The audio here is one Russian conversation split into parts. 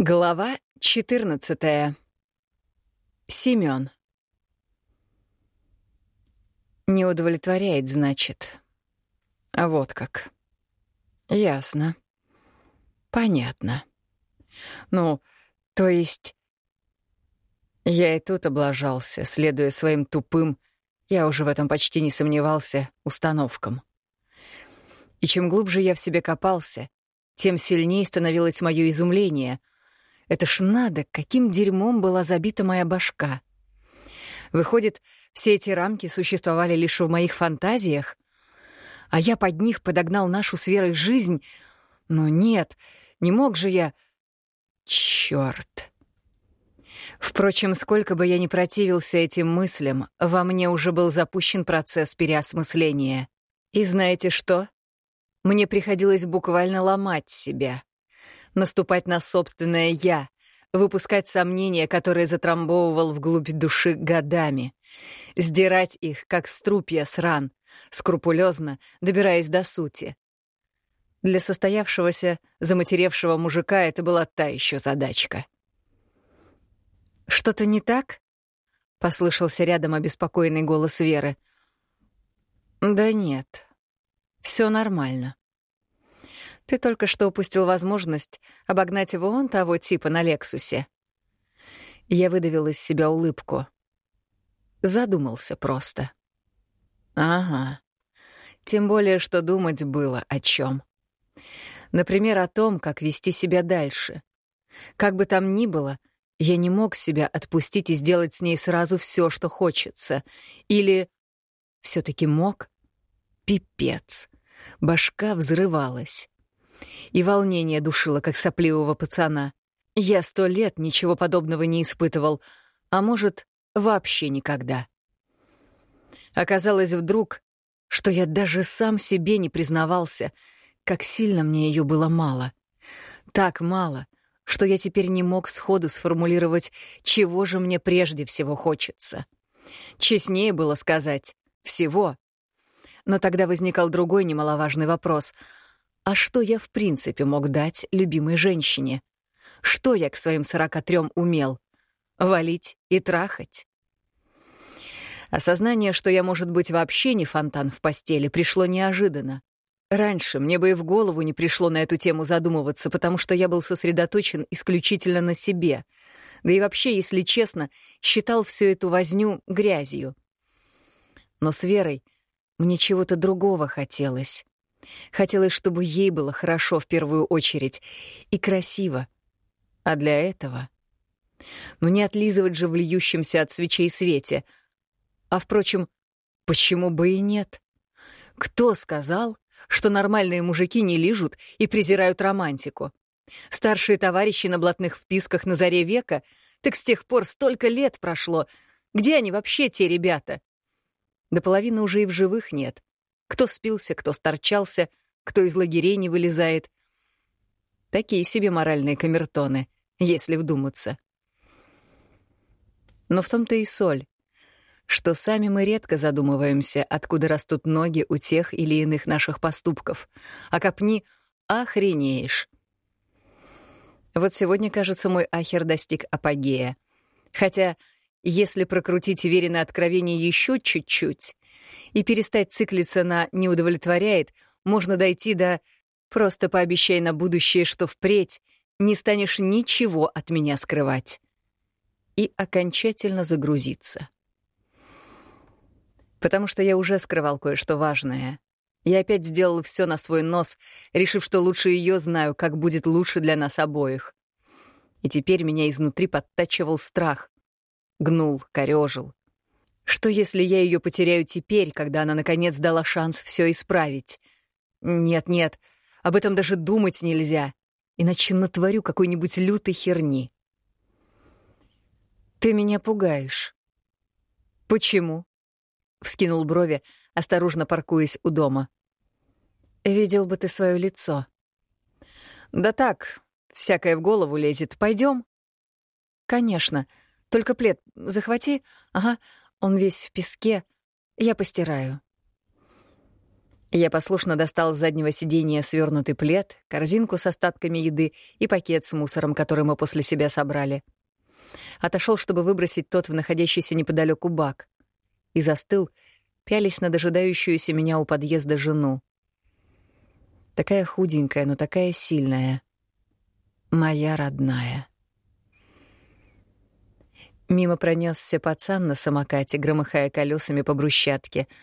Глава 14. Семён. Не удовлетворяет, значит. А вот как. Ясно. Понятно. Ну, то есть... Я и тут облажался, следуя своим тупым, я уже в этом почти не сомневался, установкам. И чем глубже я в себе копался, тем сильнее становилось мое изумление — это ж надо, каким дерьмом была забита моя башка. Выходит, все эти рамки существовали лишь в моих фантазиях, а я под них подогнал нашу с Верой жизнь. Но нет, не мог же я... Чёрт. Впрочем, сколько бы я ни противился этим мыслям, во мне уже был запущен процесс переосмысления. И знаете что? Мне приходилось буквально ломать себя наступать на собственное «я», выпускать сомнения, которые затрамбовывал вглубь души годами, сдирать их, как струпья с ран, скрупулезно добираясь до сути. Для состоявшегося, заматеревшего мужика это была та еще задачка. «Что-то не так?» — послышался рядом обеспокоенный голос Веры. «Да нет, все нормально», ты только что упустил возможность обогнать вон того типа на Лексусе. Я выдавил из себя улыбку. Задумался просто. Ага. Тем более, что думать было о чем. Например, о том, как вести себя дальше. Как бы там ни было, я не мог себя отпустить и сделать с ней сразу все, что хочется. Или все таки мог? Пипец. Башка взрывалась и волнение душило, как сопливого пацана. Я сто лет ничего подобного не испытывал, а может, вообще никогда. Оказалось вдруг, что я даже сам себе не признавался, как сильно мне ее было мало. Так мало, что я теперь не мог сходу сформулировать, чего же мне прежде всего хочется. Честнее было сказать «всего». Но тогда возникал другой немаловажный вопрос — а что я в принципе мог дать любимой женщине? Что я к своим 43 умел? Валить и трахать? Осознание, что я, может быть, вообще не фонтан в постели, пришло неожиданно. Раньше мне бы и в голову не пришло на эту тему задумываться, потому что я был сосредоточен исключительно на себе. Да и вообще, если честно, считал всю эту возню грязью. Но с Верой мне чего-то другого хотелось. Хотелось, чтобы ей было хорошо в первую очередь и красиво. А для этого... Ну не отлизывать же в льющемся от свечей свете. А, впрочем, почему бы и нет? Кто сказал, что нормальные мужики не лижут и презирают романтику? Старшие товарищи на блатных вписках на заре века, так с тех пор столько лет прошло. Где они вообще, те ребята? До половины уже и в живых нет. Кто спился, кто сторчался, кто из лагерей не вылезает. Такие себе моральные камертоны, если вдуматься. Но в том-то и соль, что сами мы редко задумываемся, откуда растут ноги у тех или иных наших поступков. А копни — охренеешь. Вот сегодня, кажется, мой ахер достиг апогея. Хотя, если прокрутить веренное откровение еще чуть-чуть, и перестать циклиться на «не удовлетворяет», можно дойти до «просто пообещай на будущее, что впредь не станешь ничего от меня скрывать» и окончательно загрузиться. Потому что я уже скрывал кое-что важное. Я опять сделал все на свой нос, решив, что лучше ее знаю, как будет лучше для нас обоих. И теперь меня изнутри подтачивал страх. Гнул, корежил. Что если я ее потеряю теперь, когда она наконец дала шанс все исправить? Нет-нет, об этом даже думать нельзя, иначе натворю какой-нибудь лютой херни. Ты меня пугаешь. Почему? Вскинул брови, осторожно паркуясь у дома. Видел бы ты свое лицо. Да так, всякое в голову лезет. Пойдем? Конечно. Только плед захвати. Ага, он весь в песке. Я постираю. Я послушно достал с заднего сиденья свернутый плед, корзинку с остатками еды и пакет с мусором, который мы после себя собрали. Отошел, чтобы выбросить тот в находящийся неподалеку бак. И застыл, пялись на дожидающуюся меня у подъезда жену. Такая худенькая, но такая сильная. Моя родная. Мимо пронесся пацан на самокате, громыхая колесами по брусчатке —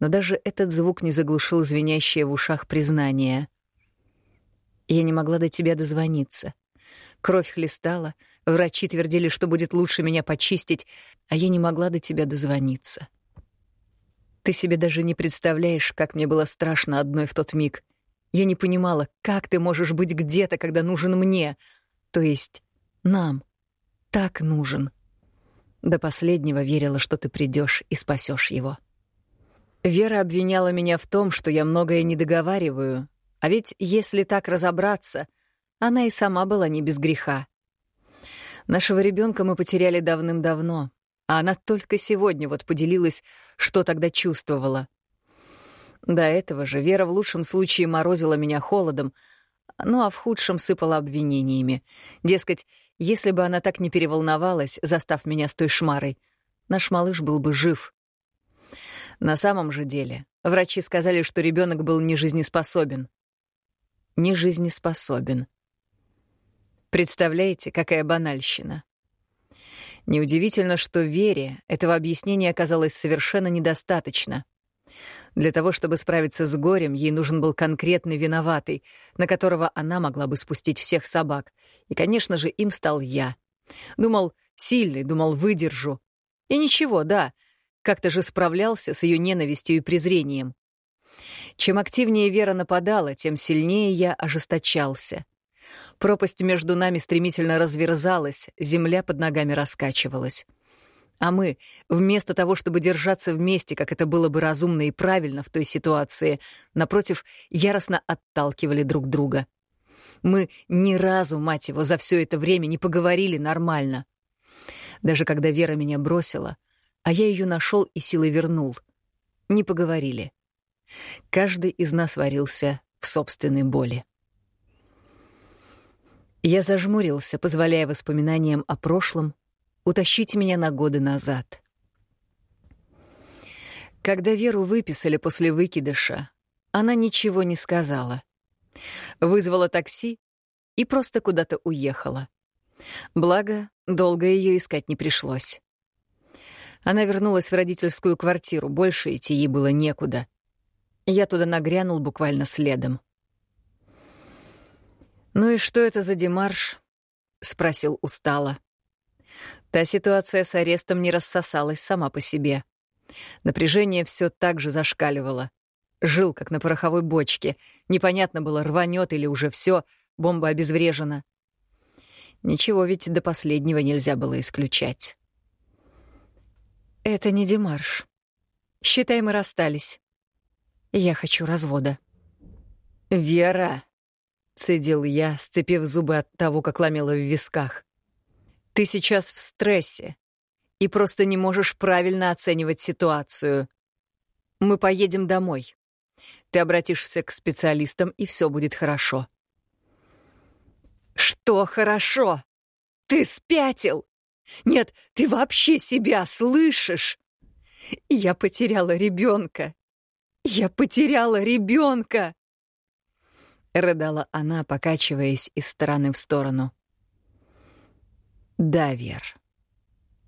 но даже этот звук не заглушил звенящее в ушах признание. Я не могла до тебя дозвониться. Кровь хлестала, врачи твердили, что будет лучше меня почистить, а я не могла до тебя дозвониться. Ты себе даже не представляешь, как мне было страшно одной в тот миг. Я не понимала, как ты можешь быть где-то, когда нужен мне, то есть нам. Так нужен. До последнего верила, что ты придешь и спасешь его. Вера обвиняла меня в том, что я многое не договариваю, а ведь если так разобраться, она и сама была не без греха. Нашего ребенка мы потеряли давным-давно, а она только сегодня вот поделилась, что тогда чувствовала. До этого же Вера в лучшем случае морозила меня холодом, ну а в худшем сыпала обвинениями. Дескать, если бы она так не переволновалась, застав меня с той шмарой, наш малыш был бы жив. На самом же деле, врачи сказали, что ребенок был нежизнеспособен. Нежизнеспособен. Представляете, какая банальщина? Неудивительно, что Вере этого объяснения оказалось совершенно недостаточно. Для того, чтобы справиться с горем, ей нужен был конкретный виноватый, на которого она могла бы спустить всех собак. И, конечно же, им стал я. Думал, сильный, думал, выдержу. И ничего, да, — как-то же справлялся с ее ненавистью и презрением. Чем активнее Вера нападала, тем сильнее я ожесточался. Пропасть между нами стремительно разверзалась, земля под ногами раскачивалась. А мы, вместо того, чтобы держаться вместе, как это было бы разумно и правильно в той ситуации, напротив, яростно отталкивали друг друга. Мы ни разу, мать его, за все это время не поговорили нормально. Даже когда Вера меня бросила — а я ее нашел и силой вернул. Не поговорили. Каждый из нас варился в собственной боли. Я зажмурился, позволяя воспоминаниям о прошлом утащить меня на годы назад. Когда Веру выписали после выкидыша, она ничего не сказала. Вызвала такси и просто куда-то уехала. Благо, долго ее искать не пришлось. Она вернулась в родительскую квартиру, больше идти ей было некуда. Я туда нагрянул буквально следом. «Ну и что это за демарш?» — спросил устало. Та ситуация с арестом не рассосалась сама по себе. Напряжение все так же зашкаливало. Жил, как на пороховой бочке. Непонятно было, рванет или уже все, бомба обезврежена. Ничего ведь до последнего нельзя было исключать. Это не Демарш. Считай, мы расстались. Я хочу развода. Вера, цедил я, сцепив зубы от того, как ломила в висках. Ты сейчас в стрессе и просто не можешь правильно оценивать ситуацию. Мы поедем домой. Ты обратишься к специалистам, и все будет хорошо. Что хорошо? Ты спятил? Нет, ты вообще себя слышишь? Я потеряла ребенка. Я потеряла ребенка. Рыдала она, покачиваясь из стороны в сторону. Да, Вер,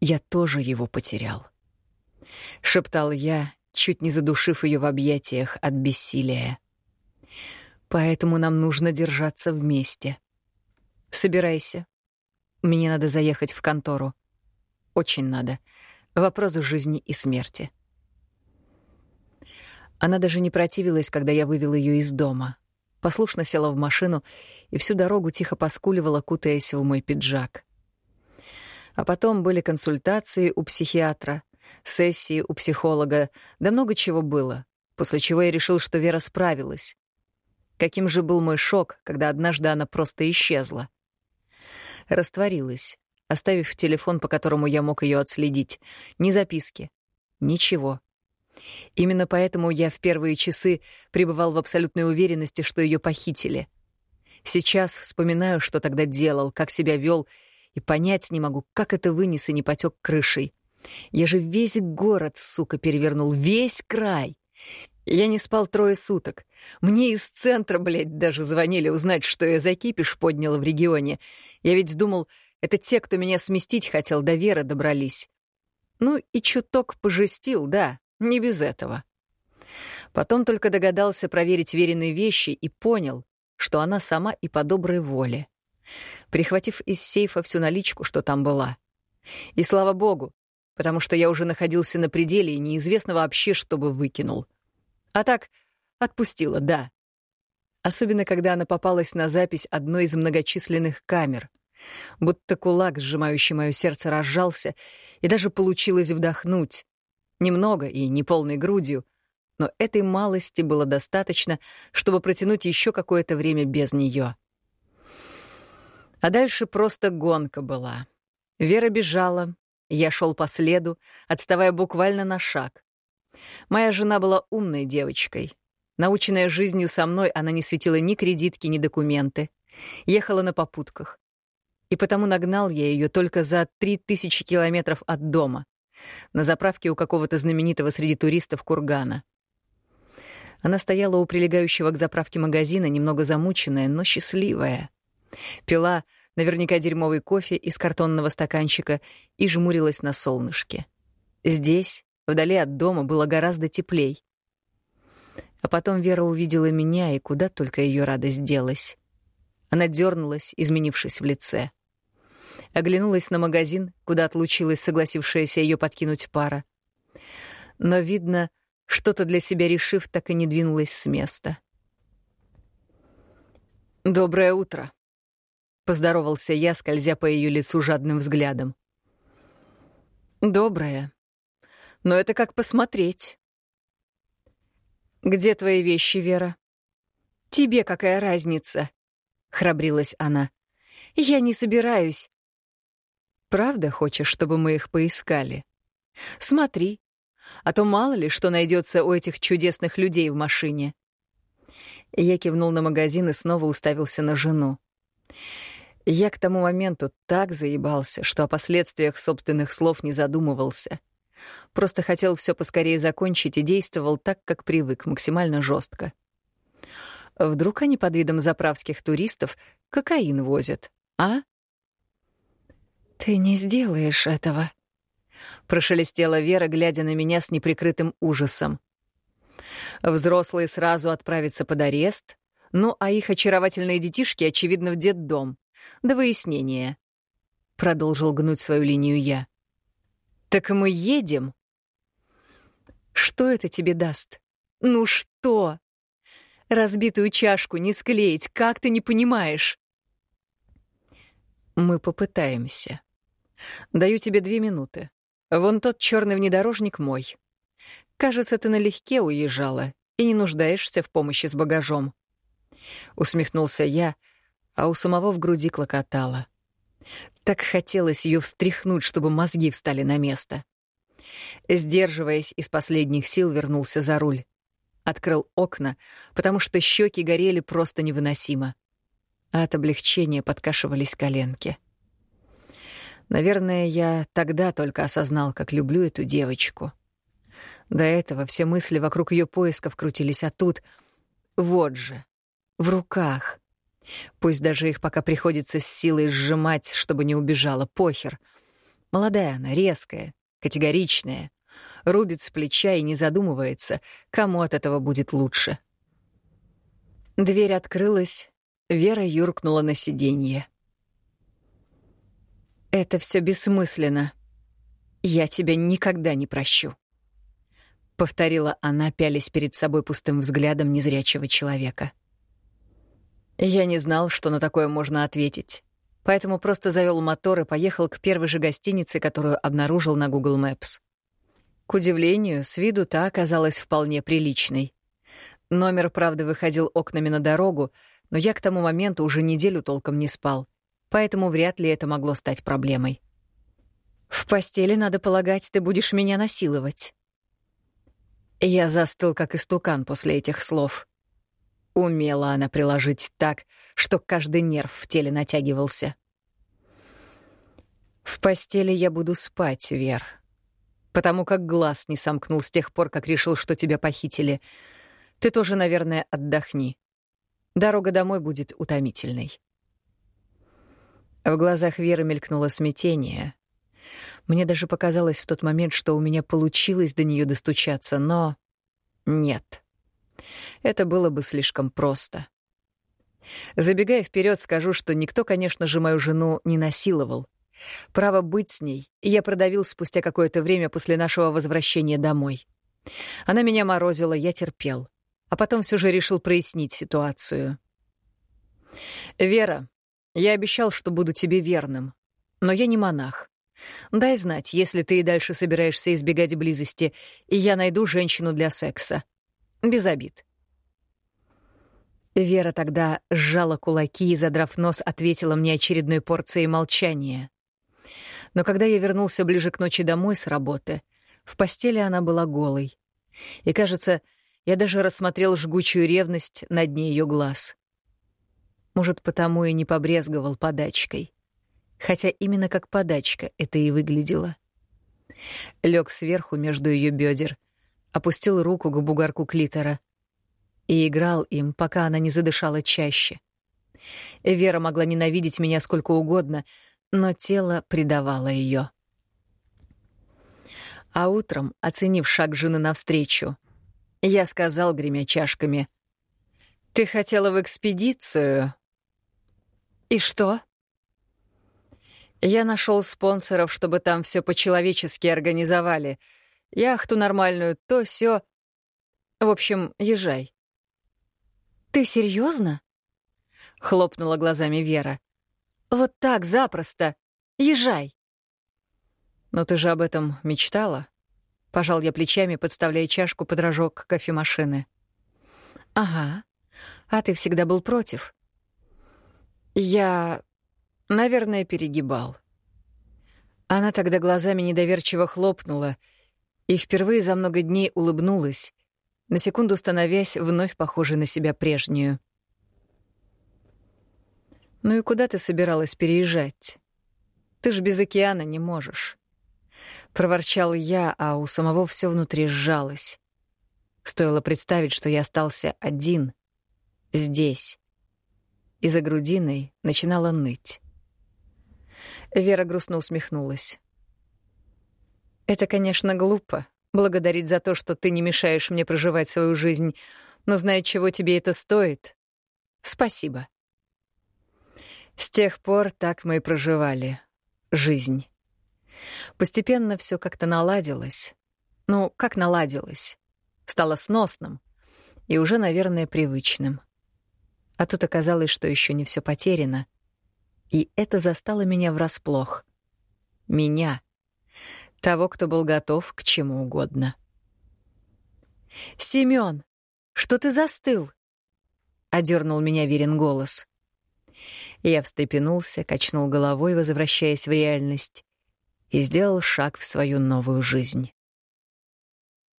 я тоже его потерял. Шептал я, чуть не задушив ее в объятиях от бессилия. Поэтому нам нужно держаться вместе. Собирайся, мне надо заехать в контору. Очень надо. Вопрос жизни и смерти. Она даже не противилась, когда я вывел ее из дома. Послушно села в машину и всю дорогу тихо поскуливала, кутаясь в мой пиджак. А потом были консультации у психиатра, сессии у психолога, да много чего было, после чего я решил, что Вера справилась. Каким же был мой шок, когда однажды она просто исчезла растворилась, оставив телефон, по которому я мог ее отследить. Ни записки. Ничего. Именно поэтому я в первые часы пребывал в абсолютной уверенности, что ее похитили. Сейчас вспоминаю, что тогда делал, как себя вел, и понять не могу, как это вынес и не потек крышей. Я же весь город, сука, перевернул, весь край. Я не спал трое суток. Мне из центра, блядь, даже звонили узнать, что я за кипиш поднял в регионе. Я ведь думал, это те, кто меня сместить хотел, до Веры добрались. Ну и чуток пожестил, да, не без этого. Потом только догадался проверить веренные вещи и понял, что она сама и по доброй воле. Прихватив из сейфа всю наличку, что там была. И слава богу, потому что я уже находился на пределе и неизвестно вообще, что бы выкинул. А так, отпустила, да. Особенно, когда она попалась на запись одной из многочисленных камер. Будто кулак, сжимающий мое сердце, разжался, и даже получилось вдохнуть. Немного и не полной грудью, но этой малости было достаточно, чтобы протянуть еще какое-то время без нее. А дальше просто гонка была. Вера бежала, я шел по следу, отставая буквально на шаг. Моя жена была умной девочкой. Наученная жизнью со мной, она не светила ни кредитки, ни документы. Ехала на попутках. И потому нагнал я ее только за три тысячи километров от дома, на заправке у какого-то знаменитого среди туристов кургана. Она стояла у прилегающего к заправке магазина, немного замученная, но счастливая. Пила наверняка дерьмовый кофе из картонного стаканчика и жмурилась на солнышке. Здесь, вдали от дома, было гораздо теплей. А потом Вера увидела меня, и куда только ее радость делась. Она дернулась, изменившись в лице. Оглянулась на магазин, куда отлучилась согласившаяся ее подкинуть пара. Но, видно, что-то для себя решив, так и не двинулась с места. «Доброе утро», — поздоровался я, скользя по ее лицу жадным взглядом. «Доброе. Но это как посмотреть». «Где твои вещи, Вера?» «Тебе какая разница?» — храбрилась она. «Я не собираюсь». «Правда хочешь, чтобы мы их поискали? Смотри, а то мало ли, что найдется у этих чудесных людей в машине. Я кивнул на магазин и снова уставился на жену. Я к тому моменту так заебался, что о последствиях собственных слов не задумывался. Просто хотел все поскорее закончить и действовал так, как привык, максимально жестко. Вдруг они под видом заправских туристов кокаин возят, а? «Ты не сделаешь этого», прошелестела Вера, глядя на меня с неприкрытым ужасом. Взрослые сразу отправятся под арест, ну а их очаровательные детишки, очевидно, в детдом. До выяснения. Продолжил гнуть свою линию я. Так мы едем? Что это тебе даст? Ну что? Разбитую чашку не склеить, как ты не понимаешь? Мы попытаемся. Даю тебе две минуты. Вон тот черный внедорожник мой. Кажется, ты налегке уезжала и не нуждаешься в помощи с багажом. Усмехнулся я, а у самого в груди клокотало. Так хотелось ее встряхнуть, чтобы мозги встали на место. Сдерживаясь из последних сил, вернулся за руль. Открыл окна, потому что щеки горели просто невыносимо. А от облегчения подкашивались коленки. Наверное, я тогда только осознал, как люблю эту девочку. До этого все мысли вокруг ее поисков крутились, а тут... Вот же, в руках. Пусть даже их пока приходится с силой сжимать, чтобы не убежала, похер. Молодая она, резкая, категоричная. Рубит с плеча и не задумывается, кому от этого будет лучше. Дверь открылась, Вера юркнула на сиденье. Это все бессмысленно. Я тебя никогда не прощу. Повторила она, пялись перед собой пустым взглядом незрячего человека. Я не знал, что на такое можно ответить, поэтому просто завел мотор и поехал к первой же гостинице, которую обнаружил на Google Maps. К удивлению, с виду та оказалась вполне приличной. Номер, правда, выходил окнами на дорогу, но я к тому моменту уже неделю толком не спал — поэтому вряд ли это могло стать проблемой. «В постели, надо полагать, ты будешь меня насиловать». Я застыл, как истукан после этих слов. Умела она приложить так, что каждый нерв в теле натягивался. В постели я буду спать, Вер. Потому как глаз не сомкнул с тех пор, как решил, что тебя похитили. Ты тоже, наверное, отдохни. Дорога домой будет утомительной. В глазах Веры мелькнуло смятение. Мне даже показалось в тот момент, что у меня получилось до нее достучаться, но нет. Это было бы слишком просто. Забегая вперед, скажу, что никто, конечно же, мою жену не насиловал. Право быть с ней я продавил спустя какое-то время после нашего возвращения домой. Она меня морозила, я терпел. А потом все же решил прояснить ситуацию. «Вера, я обещал, что буду тебе верным. Но я не монах. Дай знать, если ты и дальше собираешься избегать близости, и я найду женщину для секса. Без обид. Вера тогда сжала кулаки и, задрав нос, ответила мне очередной порцией молчания. Но когда я вернулся ближе к ночи домой с работы, в постели она была голой. И, кажется, я даже рассмотрел жгучую ревность на дне ее глаз. Может, потому и не побрезговал подачкой. Хотя именно как подачка это и выглядело. Лег сверху между ее бедер — опустил руку к бугорку клитора и играл им, пока она не задышала чаще. Вера могла ненавидеть меня сколько угодно, но тело предавало ее. А утром, оценив шаг жены навстречу, я сказал, гремя чашками, «Ты хотела в экспедицию?» «И что?» Я нашел спонсоров, чтобы там все по-человечески организовали — Яхту нормальную, то все. В общем, езжай. Ты серьезно? Хлопнула глазами Вера. Вот так запросто. Езжай. Но ты же об этом мечтала? Пожал я плечами, подставляя чашку под рожок кофемашины. Ага. А ты всегда был против. Я, наверное, перегибал. Она тогда глазами недоверчиво хлопнула — и впервые за много дней улыбнулась, на секунду становясь вновь похожей на себя прежнюю. «Ну и куда ты собиралась переезжать? Ты ж без океана не можешь». Проворчал я, а у самого все внутри сжалось. Стоило представить, что я остался один, здесь. И за грудиной начинала ныть. Вера грустно усмехнулась. Это, конечно, глупо — благодарить за то, что ты не мешаешь мне проживать свою жизнь, но зная, чего тебе это стоит, спасибо. С тех пор так мы и проживали жизнь. Постепенно все как-то наладилось. Ну, как наладилось? Стало сносным и уже, наверное, привычным. А тут оказалось, что еще не все потеряно. И это застало меня врасплох. Меня — того, кто был готов к чему угодно. «Семён, что ты застыл?» — одернул меня верен голос. Я встрепенулся, качнул головой, возвращаясь в реальность, и сделал шаг в свою новую жизнь.